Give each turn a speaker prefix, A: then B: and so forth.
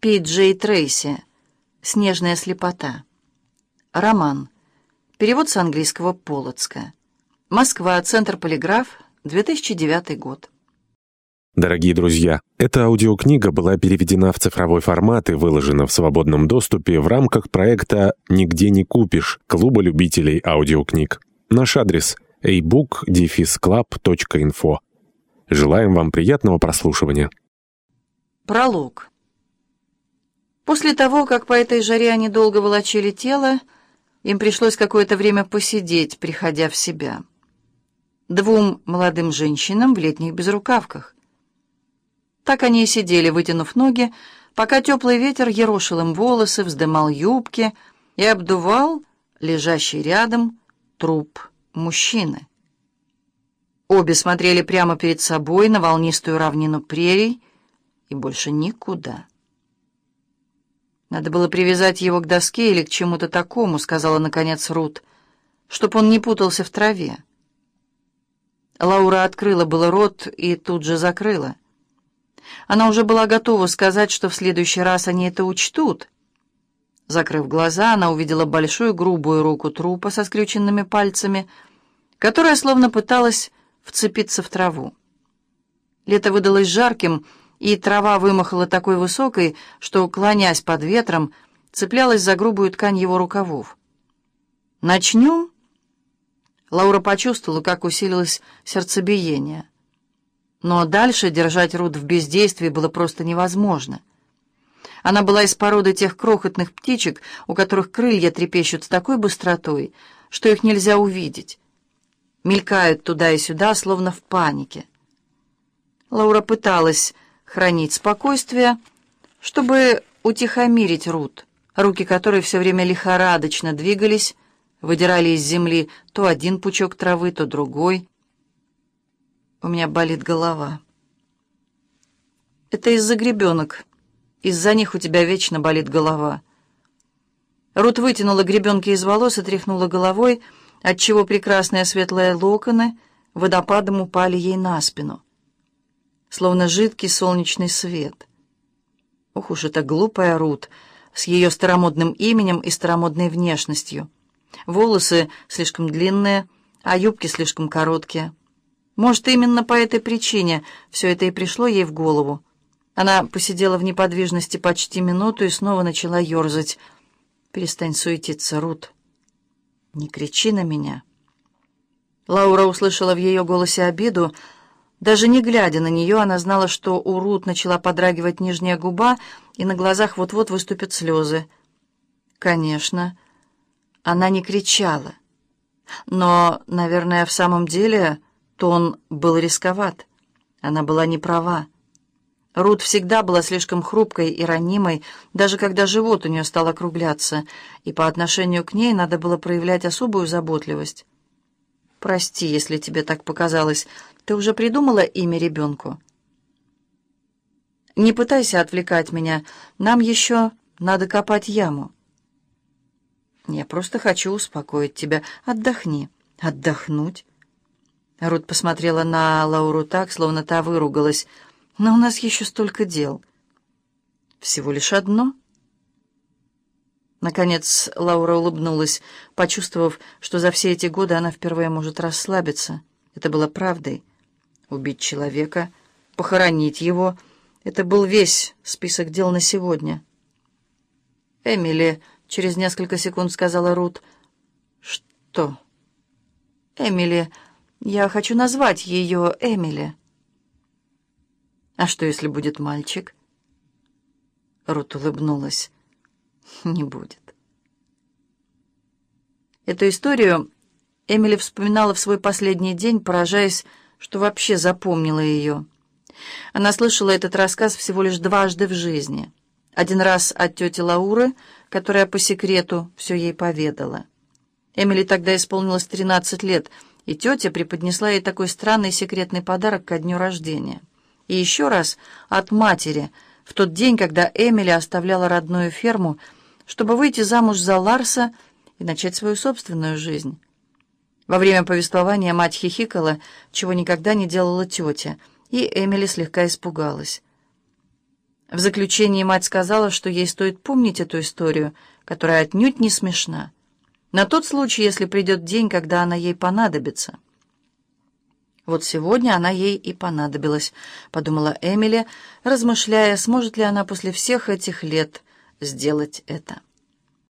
A: Пи Джей Трейси. «Снежная слепота». Роман. Перевод с английского Полоцка. Москва. Центр «Полиграф». 2009 год.
B: Дорогие друзья, эта аудиокнига была переведена в цифровой формат и выложена в свободном доступе в рамках проекта «Нигде не купишь» Клуба любителей аудиокниг. Наш адрес – ebook-club.info. Желаем вам приятного прослушивания.
A: Пролог. После того, как по этой жаре они долго волочили тело, им пришлось какое-то время посидеть, приходя в себя. Двум молодым женщинам в летних безрукавках. Так они и сидели, вытянув ноги, пока теплый ветер ерошил им волосы, вздымал юбки и обдувал лежащий рядом труп мужчины. Обе смотрели прямо перед собой на волнистую равнину прерий и больше никуда. «Надо было привязать его к доске или к чему-то такому», — сказала, наконец, Рут, «чтоб он не путался в траве». Лаура открыла было рот и тут же закрыла. Она уже была готова сказать, что в следующий раз они это учтут. Закрыв глаза, она увидела большую грубую руку трупа со скрюченными пальцами, которая словно пыталась вцепиться в траву. Лето выдалось жарким, и трава вымахала такой высокой, что, клонясь под ветром, цеплялась за грубую ткань его рукавов. «Начнем?» Лаура почувствовала, как усилилось сердцебиение. Но дальше держать Рут в бездействии было просто невозможно. Она была из породы тех крохотных птичек, у которых крылья трепещут с такой быстротой, что их нельзя увидеть. Мелькают туда и сюда, словно в панике. Лаура пыталась хранить спокойствие, чтобы утихомирить Рут, руки которой все время лихорадочно двигались, выдирали из земли то один пучок травы, то другой. У меня болит голова. Это из-за гребенок. Из-за них у тебя вечно болит голова. Рут вытянула гребенки из волос и тряхнула головой, отчего прекрасные светлые локоны водопадом упали ей на спину словно жидкий солнечный свет. Ох уж эта глупая Рут с ее старомодным именем и старомодной внешностью. Волосы слишком длинные, а юбки слишком короткие. Может, именно по этой причине все это и пришло ей в голову. Она посидела в неподвижности почти минуту и снова начала ерзать. «Перестань суетиться, Рут. Не кричи на меня». Лаура услышала в ее голосе обиду, даже не глядя на нее, она знала, что у Рут начала подрагивать нижняя губа, и на глазах вот-вот выступят слезы. Конечно, она не кричала. Но, наверное, в самом деле тон был рисковат. Она была не права. Рут всегда была слишком хрупкой и ранимой, даже когда живот у нее стал округляться, и по отношению к ней надо было проявлять особую заботливость. «Прости, если тебе так показалось», ты уже придумала имя ребенку? Не пытайся отвлекать меня. Нам еще надо копать яму. Я просто хочу успокоить тебя. Отдохни. Отдохнуть? Рут посмотрела на Лауру так, словно та выругалась. Но у нас еще столько дел. Всего лишь одно. Наконец Лаура улыбнулась, почувствовав, что за все эти годы она впервые может расслабиться. Это было правдой. Убить человека, похоронить его — это был весь список дел на сегодня. «Эмили», — через несколько секунд сказала Рут. «Что?» «Эмили, я хочу назвать ее Эмили». «А что, если будет мальчик?» Рут улыбнулась. «Не будет». Эту историю Эмили вспоминала в свой последний день, поражаясь, что вообще запомнила ее. Она слышала этот рассказ всего лишь дважды в жизни. Один раз от тети Лауры, которая по секрету все ей поведала. Эмили тогда исполнилось 13 лет, и тетя преподнесла ей такой странный секретный подарок ко дню рождения. И еще раз от матери, в тот день, когда Эмили оставляла родную ферму, чтобы выйти замуж за Ларса и начать свою собственную жизнь. Во время повествования мать хихикала, чего никогда не делала тетя, и Эмили слегка испугалась. В заключении мать сказала, что ей стоит помнить эту историю, которая отнюдь не смешна, на тот случай, если придет день, когда она ей понадобится. Вот сегодня она ей и понадобилась, подумала Эмили, размышляя, сможет ли она после всех этих лет сделать это.